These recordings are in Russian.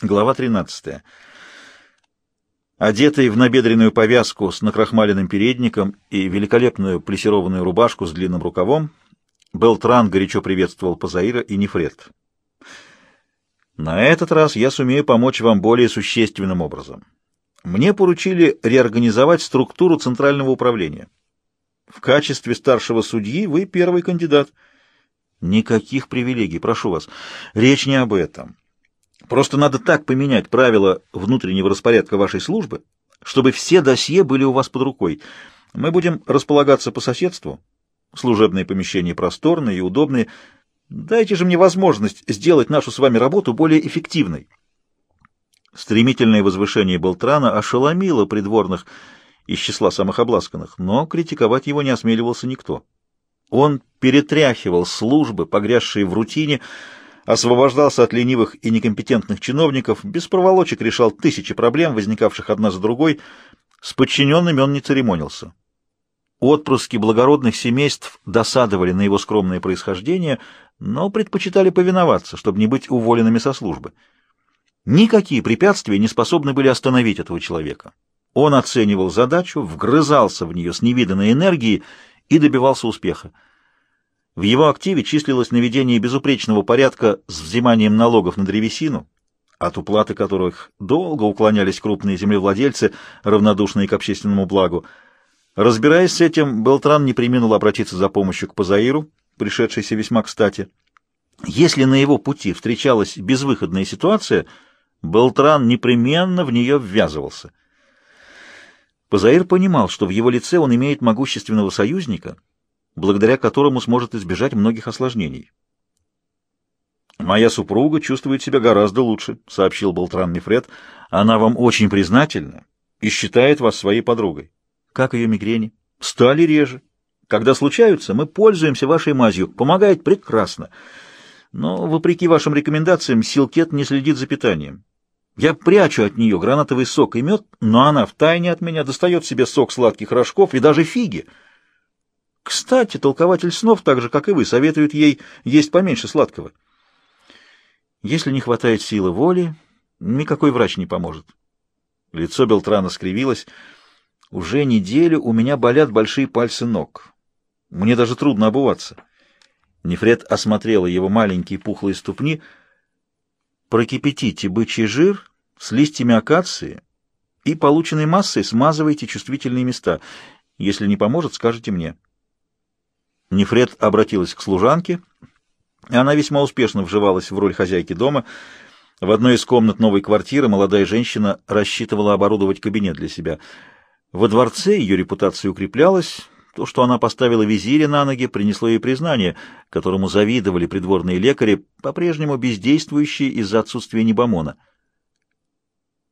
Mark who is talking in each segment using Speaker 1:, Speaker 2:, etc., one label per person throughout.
Speaker 1: Глава 13. Одетый в набедренную повязку с накрахмаленным передником и великолепную плессированную рубашку с длинным рукавом, Белтран горячо приветствовал Пазаира и Нефред. «На этот раз я сумею помочь вам более существенным образом. Мне поручили реорганизовать структуру Центрального управления. В качестве старшего судьи вы первый кандидат. Никаких привилегий, прошу вас. Речь не об этом». Просто надо так поменять правила внутреннего распорядка вашей службы, чтобы все досье были у вас под рукой. Мы будем располагаться по соседству. Служебные помещения просторные и удобные. Дайте же мне возможность сделать нашу с вами работу более эффективной. Стремительное возвышение Белтрана ошеломило придворных из числа самых обласканных, но критиковать его не осмеливался никто. Он перетряхивал службы, погрязшие в рутине, освобождался от ленивых и некомпетентных чиновников, без проволочек решал тысячи проблем, возникавших одна за другой, с подчиненными он не церемонился. Отпрыски благородных семейств досадовали на его скромное происхождение, но предпочитали повиноваться, чтобы не быть уволенными со службы. Никакие препятствия не способны были остановить этого человека. Он оценивал задачу, вгрызался в нее с невиданной энергией и добивался успеха. В его активе числилось наведение безупречного порядка с взиманием налогов на древесину, от уплаты которых долго уклонялись крупные землевладельцы, равнодушные к общественному благу. Разбираясь с этим, Белтран не преминул обратиться за помощью к Пазаиру, пришедшейся весьма кстати. Если на его пути встречалась безвыходная ситуация, Белтран непременно в нее ввязывался. Пазаир понимал, что в его лице он имеет могущественного союзника — благодаря которому сможет избежать многих осложнений. «Моя супруга чувствует себя гораздо лучше», — сообщил Болтран Нефред. «Она вам очень признательна и считает вас своей подругой». «Как ее мигрени?» «Стали реже. Когда случаются, мы пользуемся вашей мазью. Помогает прекрасно. Но, вопреки вашим рекомендациям, Силкет не следит за питанием. Я прячу от нее гранатовый сок и мед, но она втайне от меня достает себе сок сладких рожков и даже фиги». Кстати, толкователь снов, так же, как и вы, советует ей есть поменьше сладкого. Если не хватает силы воли, никакой врач не поможет. Лицо Белтрана скривилось. Уже неделю у меня болят большие пальцы ног. Мне даже трудно обуваться. Нефред осмотрела его маленькие пухлые ступни. Прокипятите бычий жир с листьями акации и полученной массой смазывайте чувствительные места. Если не поможет, скажите мне. Нефред обратилась к служанке, и она весьма успешно вживалась в роль хозяйки дома. В одной из комнат новой квартиры молодая женщина рассчитывала оборудовать кабинет для себя. Во дворце ее репутация укреплялась. То, что она поставила визиря на ноги, принесло ей признание, которому завидовали придворные лекари, по-прежнему бездействующие из-за отсутствия небомона.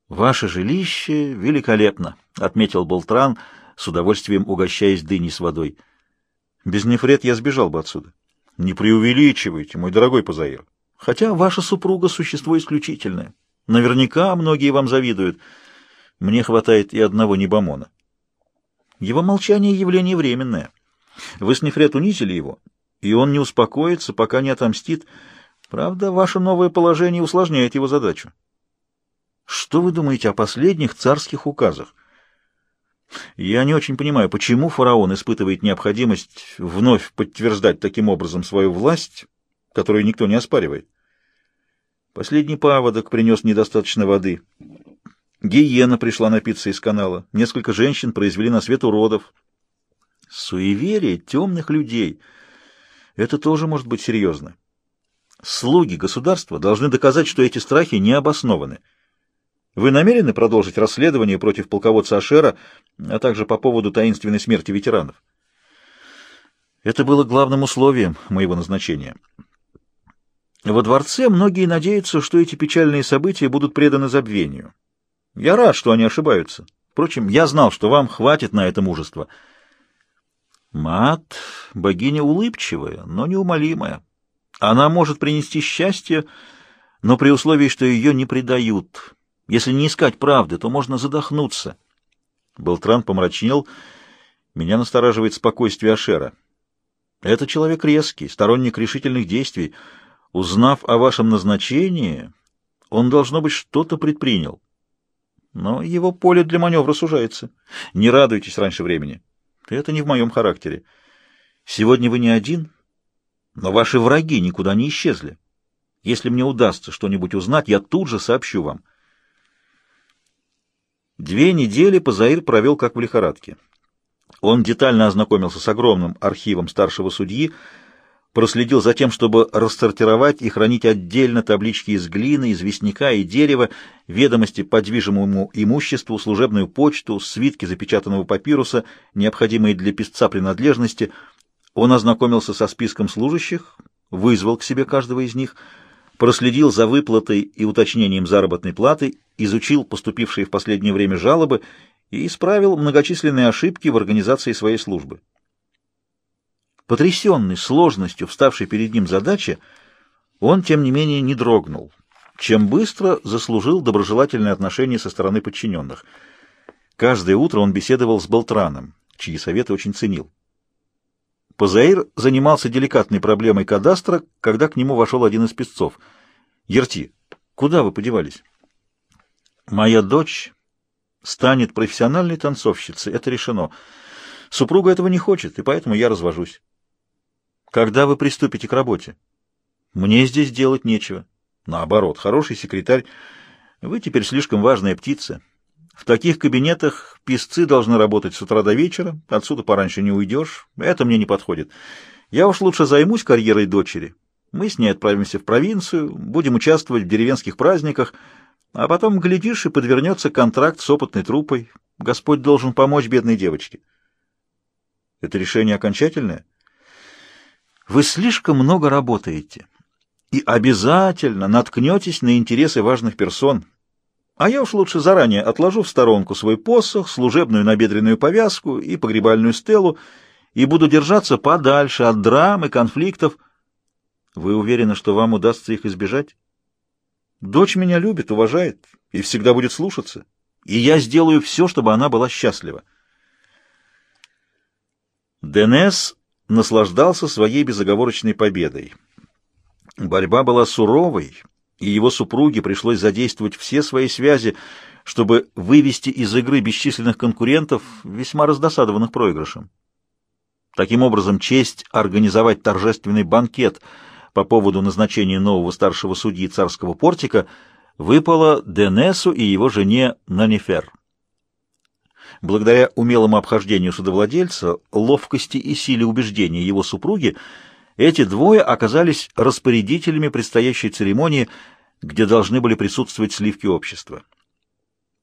Speaker 1: «Ваше жилище великолепно», — отметил Болтран, с удовольствием угощаясь дыней с водой. Без нефред я сбежал бы отсюда. Не преувеличивайте, мой дорогой Пазаир. Хотя ваша супруга — существо исключительное. Наверняка многие вам завидуют. Мне хватает и одного небомона. Его молчание — явление временное. Вы с Нефред унизили его, и он не успокоится, пока не отомстит. Правда, ваше новое положение усложняет его задачу. Что вы думаете о последних царских указах? Я не очень понимаю, почему фараон испытывает необходимость вновь подтверждать таким образом свою власть, которую никто не оспаривает. Последний паводок принес недостаточно воды. Гиена пришла напиться из канала. Несколько женщин произвели на свет уродов. Суеверие темных людей. Это тоже может быть серьезно. Слуги государства должны доказать, что эти страхи не обоснованы. Вы намерены продолжить расследование против полководца Ашера, а также по поводу таинственной смерти ветеранов? Это было главным условием моего назначения. Во дворце многие надеются, что эти печальные события будут преданы забвению. Я рад, что они ошибаются. Впрочем, я знал, что вам хватит на это мужества. Мат — богиня улыбчивая, но неумолимая. Она может принести счастье, но при условии, что ее не предают. Если не искать правды, то можно задохнуться. Белтран помрачнел. Меня настораживает спокойствие Ашера. Это человек резкий, сторонник решительных действий. Узнав о вашем назначении, Он, должно быть, что-то предпринял. Но его поле для маневра сужается. Не радуйтесь раньше времени. Это не в моем характере. Сегодня вы не один, но ваши враги никуда не исчезли. Если мне удастся что-нибудь узнать, я тут же сообщу вам. Две недели Пазаир провел как в лихорадке. Он детально ознакомился с огромным архивом старшего судьи, проследил за тем, чтобы рассортировать и хранить отдельно таблички из глины, известняка и дерева, ведомости по движимому имуществу, служебную почту, свитки запечатанного папируса, необходимые для писца принадлежности. Он ознакомился со списком служащих, вызвал к себе каждого из них, проследил за выплатой и уточнением заработной платы, изучил поступившие в последнее время жалобы и исправил многочисленные ошибки в организации своей службы. Потрясенный сложностью вставшей перед ним задачи, он, тем не менее, не дрогнул, чем быстро заслужил доброжелательное отношение со стороны подчиненных. Каждое утро он беседовал с Болтраном, чьи советы очень ценил. Позаир занимался деликатной проблемой кадастра, когда к нему вошел один из песцов. «Ерти, куда вы подевались?» «Моя дочь станет профессиональной танцовщицей, это решено. Супруга этого не хочет, и поэтому я развожусь». Когда вы приступите к работе? Мне здесь делать нечего. Наоборот, хороший секретарь. Вы теперь слишком важная птица. В таких кабинетах писцы должны работать с утра до вечера, отсюда пораньше не уйдешь. Это мне не подходит. Я уж лучше займусь карьерой дочери. Мы с ней отправимся в провинцию, будем участвовать в деревенских праздниках, а потом, глядишь, и подвернется контракт с опытной труппой. Господь должен помочь бедной девочке. Это решение окончательное? Вы слишком много работаете и обязательно наткнетесь на интересы важных персон. А я уж лучше заранее отложу в сторонку свой посох, служебную набедренную повязку и погребальную стелу и буду держаться подальше от драм и конфликтов. Вы уверены, что вам удастся их избежать? Дочь меня любит, уважает и всегда будет слушаться, и я сделаю все, чтобы она была счастлива. Денес наслаждался своей безоговорочной победой. Борьба была суровой, и его супруге пришлось задействовать все свои связи, чтобы вывести из игры бесчисленных конкурентов, весьма раздосадованных проигрышем. Таким образом, честь организовать торжественный банкет по поводу назначения нового старшего судьи царского портика выпала Денесу и его жене Нанифер. Благодаря умелому обхождению судовладельца, ловкости и силе убеждения его супруги, эти двое оказались распорядителями предстоящей церемонии, где должны были присутствовать сливки общества.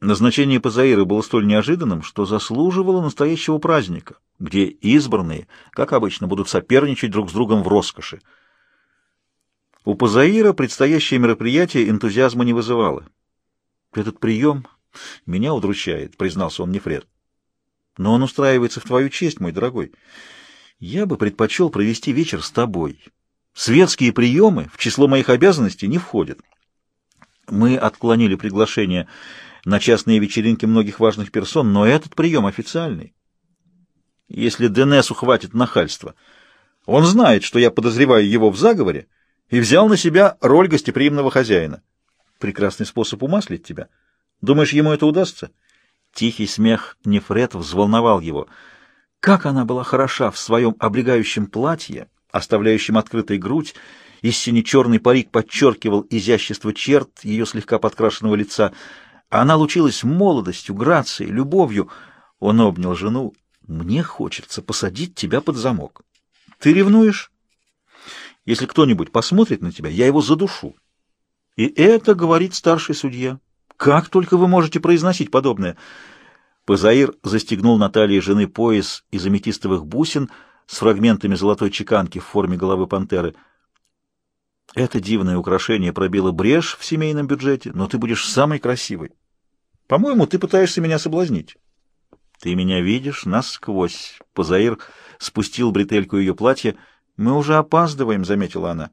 Speaker 1: Назначение Пазаира было столь неожиданным, что заслуживало настоящего праздника, где избранные, как обычно, будут соперничать друг с другом в роскоши. У Пазаира предстоящее мероприятие энтузиазма не вызывало. Этот прием меня удручает, признался он Нефред. Но он устраивается в твою честь, мой дорогой. Я бы предпочел провести вечер с тобой. Светские приемы в число моих обязанностей не входят. Мы отклонили приглашение на частные вечеринки многих важных персон, но этот прием официальный. Если Денесу хватит нахальства, он знает, что я подозреваю его в заговоре, и взял на себя роль гостеприимного хозяина. Прекрасный способ умаслить тебя — Думаешь, ему это удастся? Тихий смех Нефрет взволновал его. Как она была хороша в своем облегающем платье, оставляющем открытой грудь, и сине-черный парик подчеркивал изящество черт ее слегка подкрашенного лица. Она лучилась молодостью, грацией, любовью. Он обнял жену. «Мне хочется посадить тебя под замок. Ты ревнуешь? Если кто-нибудь посмотрит на тебя, я его задушу». И это говорит старший судья. Как только вы можете произносить подобное? Пазаир застегнул на талии жены пояс из аметистовых бусин с фрагментами золотой чеканки в форме головы пантеры. Это дивное украшение пробило брешь в семейном бюджете, но ты будешь самой красивой. По-моему, ты пытаешься меня соблазнить. Ты меня видишь насквозь. Пазаир спустил бретельку ее платья. Мы уже опаздываем, заметила она.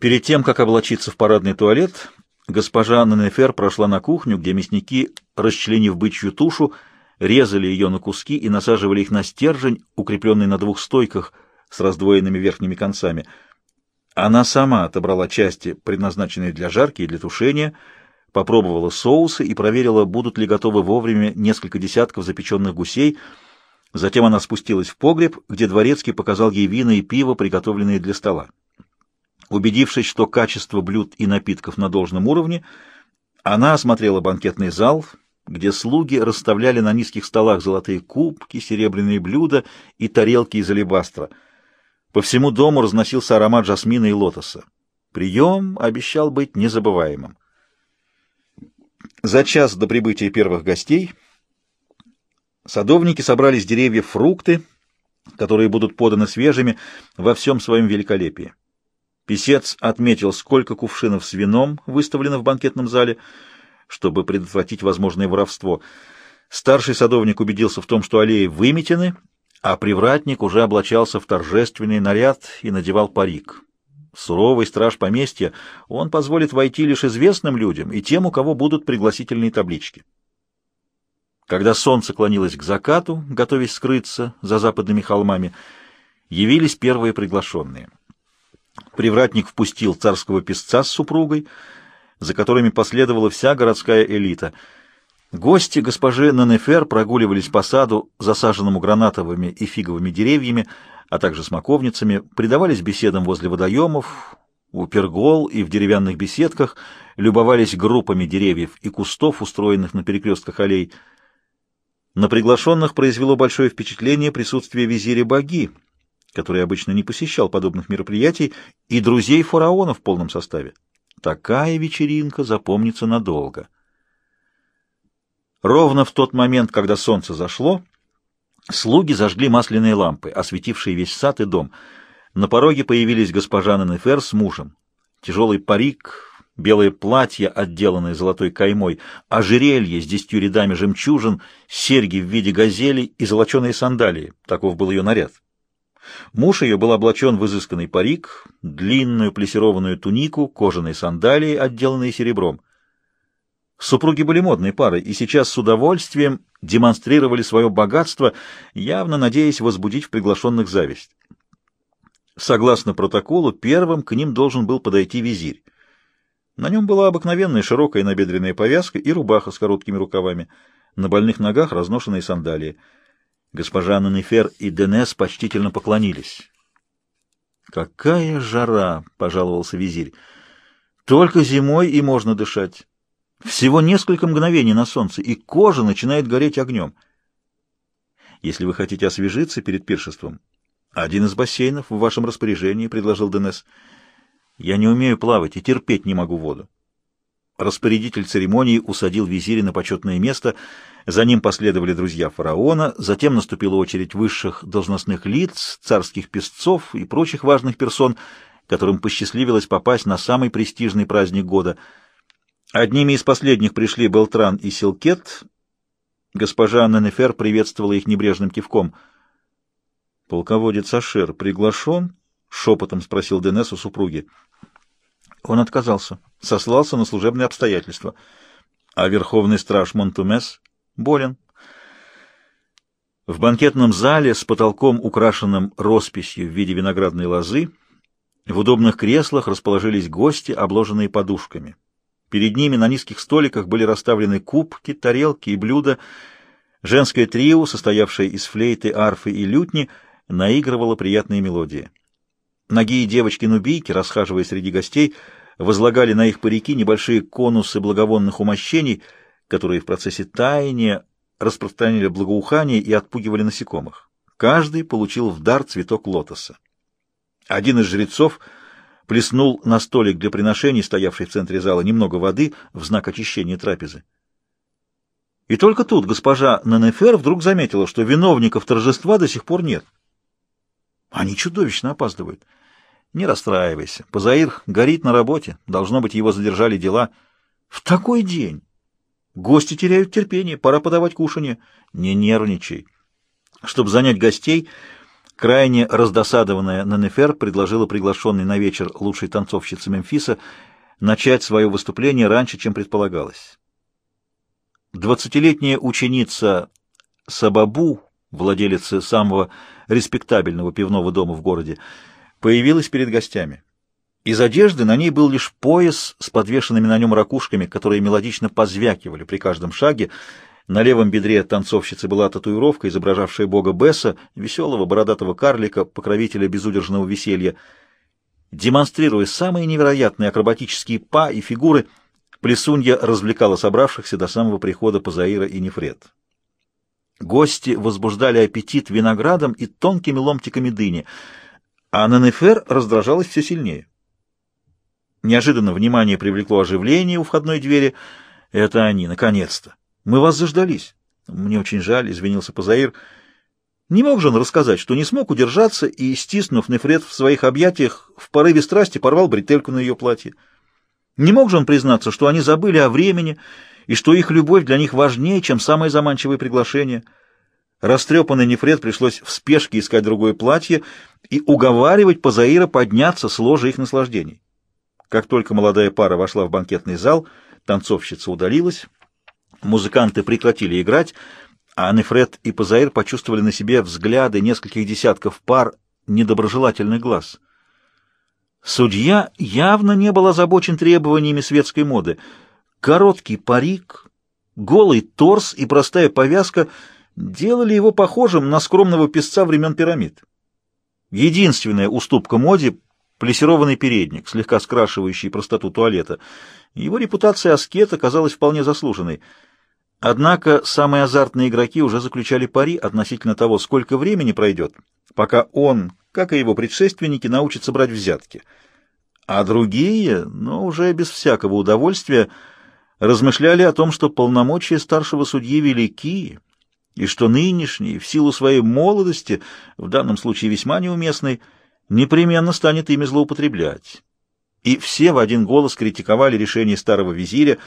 Speaker 1: Перед тем, как облачиться в парадный туалет, госпожа Нанефер прошла на кухню, где мясники, расчленив бычью тушу, резали ее на куски и насаживали их на стержень, укрепленный на двух стойках с раздвоенными верхними концами. Она сама отобрала части, предназначенные для жарки и для тушения, попробовала соусы и проверила, будут ли готовы вовремя несколько десятков запеченных гусей. Затем она спустилась в погреб, где дворецкий показал ей вина и пиво, приготовленные для стола. Убедившись, что качество блюд и напитков на должном уровне, она осмотрела банкетный зал, где слуги расставляли на низких столах золотые кубки, серебряные блюда и тарелки из алебастра. По всему дому разносился аромат жасмина и лотоса. Прием обещал быть незабываемым. За час до прибытия первых гостей садовники собрали с деревьев фрукты, которые будут поданы свежими во всем своем великолепии. Песец отметил, сколько кувшинов с вином выставлено в банкетном зале, чтобы предотвратить возможное воровство. Старший садовник убедился в том, что аллеи выметены, а привратник уже облачался в торжественный наряд и надевал парик. Суровый страж поместья, он позволит войти лишь известным людям и тем, у кого будут пригласительные таблички. Когда солнце клонилось к закату, готовясь скрыться за западными холмами, явились первые приглашенные. Привратник впустил царского песца с супругой, за которыми последовала вся городская элита. Гости госпожи Нанефер прогуливались по саду, засаженному гранатовыми и фиговыми деревьями, а также смоковницами, предавались беседам возле водоемов, у пергол и в деревянных беседках, любовались группами деревьев и кустов, устроенных на перекрестках аллей. На приглашенных произвело большое впечатление присутствие визиря Баги, который обычно не посещал подобных мероприятий, и друзей фараона в полном составе. Такая вечеринка запомнится надолго. Ровно в тот момент, когда солнце зашло, Слуги зажгли масляные лампы, осветившие весь сад и дом. На пороге появились госпожа Нанефер с мужем. Тяжелый парик, белое платье, отделанное золотой каймой, ожерелье с десятью рядами жемчужин, серьги в виде газели и золоченые сандалии. Таков был ее наряд. Муж ее был облачен в изысканный парик, длинную плессированную тунику, кожаные сандалии, отделанные серебром. Супруги были модной парой и сейчас с удовольствием демонстрировали свое богатство, явно надеясь возбудить в приглашенных зависть. Согласно протоколу, первым к ним должен был подойти визирь. На нем была обыкновенная широкая набедренная повязка и рубаха с короткими рукавами, на больных ногах разношенные сандалии. Госпожа Нанефер и Денес почтительно поклонились. «Какая жара!» — пожаловался визирь. «Только зимой и можно дышать». Всего несколько мгновений на солнце, и кожа начинает гореть огнем. Если вы хотите освежиться перед пиршеством, один из бассейнов в вашем распоряжении, — предложил Денес. Я не умею плавать и терпеть не могу воду. Распорядитель церемонии усадил визиря на почетное место, за ним последовали друзья фараона, затем наступила очередь высших должностных лиц, царских песцов и прочих важных персон, которым посчастливилось попасть на самый престижный праздник года — Одними из последних пришли Белтран и Силкет. Госпожа Ненефер приветствовала их небрежным кивком. «Полководец Ашер приглашен?» — шепотом спросил Денес у супруги. Он отказался, сослался на служебные обстоятельства. А верховный страж Монтумес болен. В банкетном зале с потолком, украшенным росписью в виде виноградной лозы, в удобных креслах расположились гости, обложенные подушками. Перед ними на низких столиках были расставлены кубки, тарелки и блюда. Женское трио, состоявшее из флейты, арфы и лютни, наигрывало приятные мелодии. Ноги и девочки-нубийки, расхаживая среди гостей, возлагали на их парики небольшие конусы благовонных умощений, которые в процессе таяния распространяли благоухание и отпугивали насекомых. Каждый получил в дар цветок лотоса. Один из жрецов — плеснул на столик для приношений, стоявший в центре зала, немного воды в знак очищения трапезы. И только тут госпожа Нанефер вдруг заметила, что виновников торжества до сих пор нет. Они чудовищно опаздывают. Не расстраивайся. Позаир горит на работе. Должно быть, его задержали дела. В такой день. Гости теряют терпение. Пора подавать кушанье. Не нервничай. Чтобы занять гостей, Крайне раздосадованная Нанефер предложила приглашенной на вечер лучшей танцовщице Мемфиса начать свое выступление раньше, чем предполагалось. Двадцатилетняя ученица Сабабу, владелица самого респектабельного пивного дома в городе, появилась перед гостями. Из одежды на ней был лишь пояс с подвешенными на нем ракушками, которые мелодично позвякивали при каждом шаге. На левом бедре танцовщицы была татуировка, изображавшая бога Бесса, веселого бородатого карлика, покровителя безудержного веселья. Демонстрируя самые невероятные акробатические па и фигуры, Плесунья развлекала собравшихся до самого прихода Пазаира и Нефред. Гости возбуждали аппетит виноградом и тонкими ломтиками дыни, а Нанефер раздражалась все сильнее. Неожиданно внимание привлекло оживление у входной двери. «Это они, наконец-то! Мы вас заждались!» «Мне очень жаль», — извинился Пазаир. Не мог же он рассказать, что не смог удержаться и, стиснув Нефред в своих объятиях, в порыве страсти порвал бретельку на ее платье. Не мог же он признаться, что они забыли о времени и что их любовь для них важнее, чем самое заманчивое приглашение. Растрепанный Нефред пришлось в спешке искать другое платье и уговаривать Пазаира подняться с ложа их наслаждений. Как только молодая пара вошла в банкетный зал, танцовщица удалилась, музыканты прекратили играть, а Нефред и Пазаир почувствовали на себе взгляды нескольких десятков пар недоброжелательных глаз. Судья явно не был озабочен требованиями светской моды. Короткий парик, голый торс и простая повязка делали его похожим на скромного песца времен пирамид. Единственная уступка моде плессированный передник, слегка скрашивающий простоту туалета. Его репутация аскета казалась вполне заслуженной. Однако самые азартные игроки уже заключали пари относительно того, сколько времени пройдет, пока он, как и его предшественники, научится брать взятки. А другие, но уже без всякого удовольствия, размышляли о том, что полномочия старшего судьи велики, и что нынешний, в силу своей молодости, в данном случае весьма неуместный, непременно станет ими злоупотреблять. И все в один голос критиковали решение старого визиря,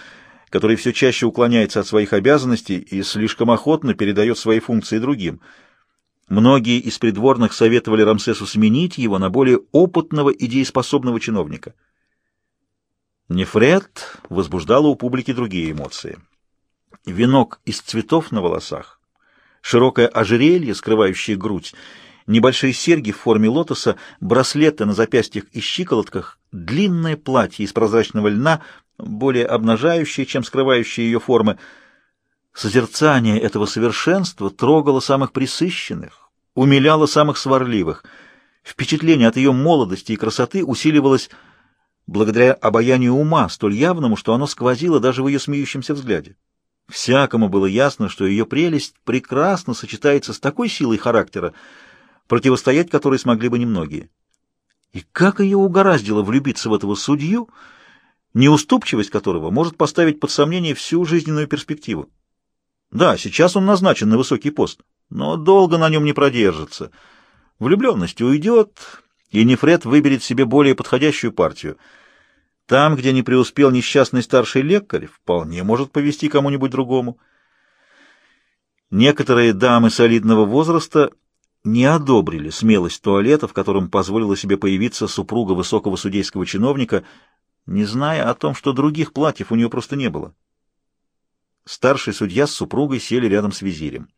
Speaker 1: который все чаще уклоняется от своих обязанностей и слишком охотно передает свои функции другим. Многие из придворных советовали Рамсесу сменить его на более опытного и дееспособного чиновника. Нефред возбуждала у публики другие эмоции. Венок из цветов на волосах, широкое ожерелье, скрывающее грудь, небольшие серьги в форме лотоса, браслеты на запястьях и щиколотках, длинное платье из прозрачного льна, более обнажающее, чем скрывающее ее формы. Созерцание этого совершенства трогало самых присыщенных, умиляло самых сварливых. Впечатление от ее молодости и красоты усиливалось благодаря обаянию ума, столь явному, что оно сквозило даже в ее смеющемся взгляде. Всякому было ясно, что ее прелесть прекрасно сочетается с такой силой характера, противостоять которой смогли бы немногие. И как ее угораздило влюбиться в этого судью, неуступчивость которого может поставить под сомнение всю жизненную перспективу. Да, сейчас он назначен на высокий пост, но долго на нем не продержится. Влюбленность уйдет, и Нефред выберет себе более подходящую партию. Там, где не преуспел несчастный старший лекарь, вполне может повести кому-нибудь другому. Некоторые дамы солидного возраста не одобрили смелость туалета, в котором позволила себе появиться супруга высокого судейского чиновника, не зная о том, что других платьев у нее просто не было. Старший судья с супругой сели рядом с визирем.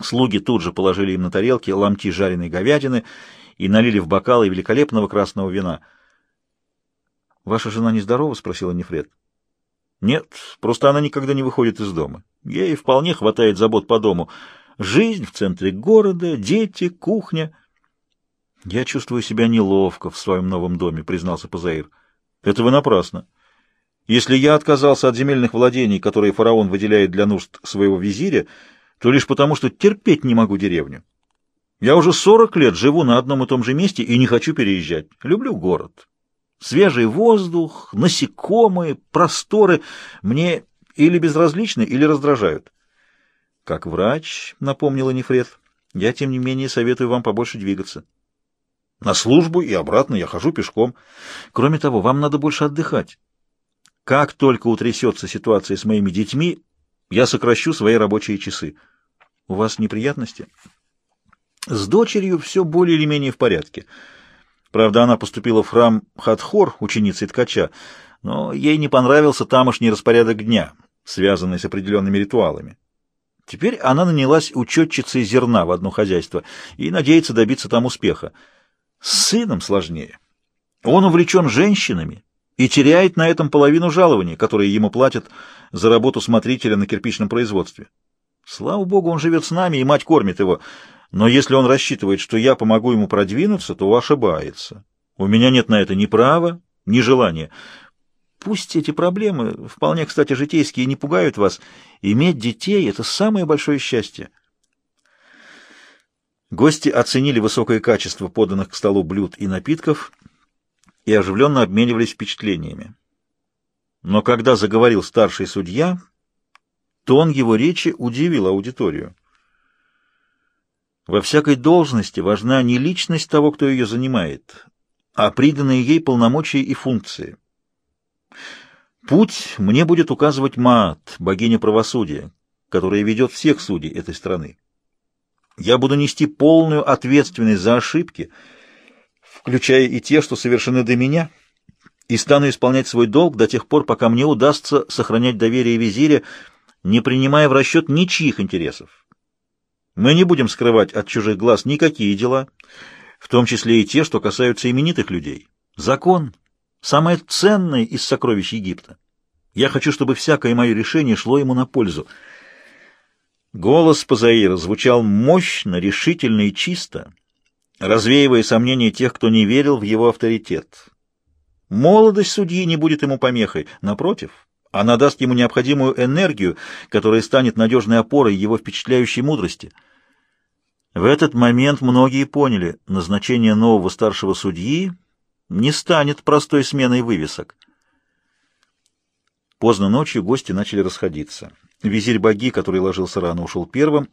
Speaker 1: Слуги тут же положили им на тарелки ломти жареной говядины и налили в бокалы великолепного красного вина. «Ваша жена нездорова?» — спросила Нефред. «Нет, просто она никогда не выходит из дома. Ей вполне хватает забот по дому». Жизнь в центре города, дети, кухня. Я чувствую себя неловко в своем новом доме, признался Пазаир. Это вы напрасно. Если я отказался от земельных владений, которые фараон выделяет для нужд своего визиря, то лишь потому, что терпеть не могу деревню. Я уже сорок лет живу на одном и том же месте и не хочу переезжать. Люблю город. Свежий воздух, насекомые, просторы мне или безразличны, или раздражают. Как врач, напомнила Нефред, я, тем не менее, советую вам побольше двигаться. На службу и обратно я хожу пешком. Кроме того, вам надо больше отдыхать. Как только утрясется ситуация с моими детьми, я сокращу свои рабочие часы. У вас неприятности? С дочерью все более или менее в порядке. Правда, она поступила в храм Хатхор, ученицей ткача, но ей не понравился тамошний распорядок дня, связанный с определенными ритуалами. Теперь она нанялась учетчицей зерна в одно хозяйство и надеется добиться там успеха. С сыном сложнее. Он увлечен женщинами и теряет на этом половину жалования, которое ему платят за работу смотрителя на кирпичном производстве. Слава богу, он живет с нами, и мать кормит его. Но если он рассчитывает, что я помогу ему продвинуться, то ошибается. У меня нет на это ни права, ни желания. Пусть эти проблемы, вполне, кстати, житейские, не пугают вас. Иметь детей — это самое большое счастье. Гости оценили высокое качество поданных к столу блюд и напитков и оживленно обменивались впечатлениями. Но когда заговорил старший судья, тон его речи удивил аудиторию. Во всякой должности важна не личность того, кто ее занимает, а приданные ей полномочия и функции. Путь мне будет указывать Маат, богиня правосудия, которая ведет всех судей этой страны. Я буду нести полную ответственность за ошибки, включая и те, что совершены до меня, и стану исполнять свой долг до тех пор, пока мне удастся сохранять доверие визиря, не принимая в расчет ничьих интересов. Мы не будем скрывать от чужих глаз никакие дела, в том числе и те, что касаются именитых людей. Закон — самое ценное из сокровищ Египта. Я хочу, чтобы всякое мое решение шло ему на пользу. Голос Пазаира звучал мощно, решительно и чисто, развеивая сомнения тех, кто не верил в его авторитет. Молодость судьи не будет ему помехой, напротив, она даст ему необходимую энергию, которая станет надежной опорой его впечатляющей мудрости. В этот момент многие поняли, назначение нового старшего судьи не станет простой сменой вывесок. Поздно ночью гости начали расходиться. Визирь Баги, который ложился рано, ушел первым.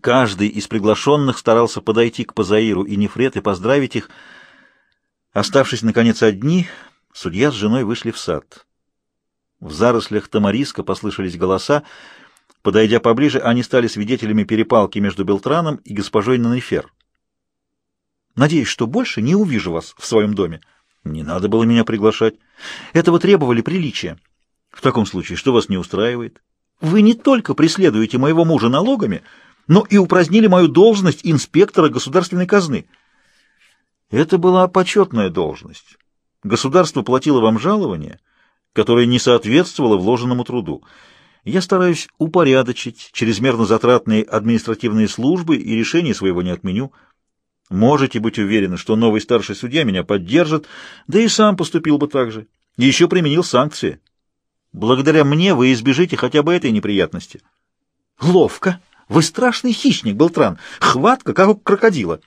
Speaker 1: Каждый из приглашенных старался подойти к Пазаиру и Нефрет и поздравить их. Оставшись, наконец, одни, судья с женой вышли в сад. В зарослях тамариска послышались голоса. Подойдя поближе, они стали свидетелями перепалки между Белтраном и госпожой Нанефер. «Надеюсь, что больше не увижу вас в своем доме». «Не надо было меня приглашать. Этого требовали приличия». «В таком случае, что вас не устраивает?» Вы не только преследуете моего мужа налогами, но и упразднили мою должность инспектора государственной казны. Это была почетная должность. Государство платило вам жалование, которое не соответствовало вложенному труду. Я стараюсь упорядочить чрезмерно затратные административные службы и решения своего не отменю. Можете быть уверены, что новый старший судья меня поддержит, да и сам поступил бы так же. И еще применил санкции. Благодаря мне вы избежите хотя бы этой неприятности. Ловко. Вы страшный хищник, Белтран. Хватка, как у крокодила.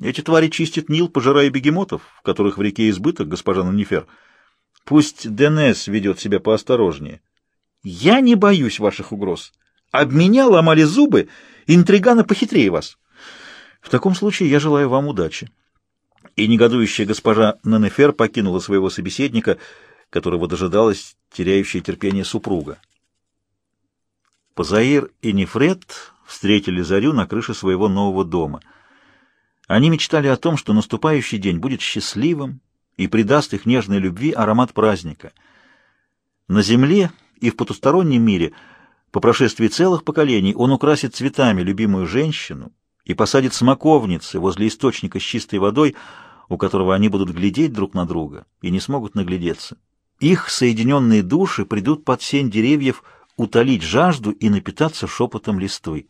Speaker 1: Эти твари чистят Нил, пожирая бегемотов, которых в реке избыток, госпожа Нанифер. Пусть Денес ведет себя поосторожнее. Я не боюсь ваших угроз. Об меня ломали зубы интриганы похитрее вас. В таком случае я желаю вам удачи. И негодующая госпожа Нанефер покинула своего собеседника, которого дожидалась теряющая терпение супруга. Позаир и Нефред встретили Зарю на крыше своего нового дома. Они мечтали о том, что наступающий день будет счастливым и придаст их нежной любви аромат праздника. На земле и в потустороннем мире по прошествии целых поколений он украсит цветами любимую женщину и посадит смоковницы возле источника с чистой водой, у которого они будут глядеть друг на друга и не смогут наглядеться. Их соединенные души придут под сень деревьев утолить жажду и напитаться шепотом листвы.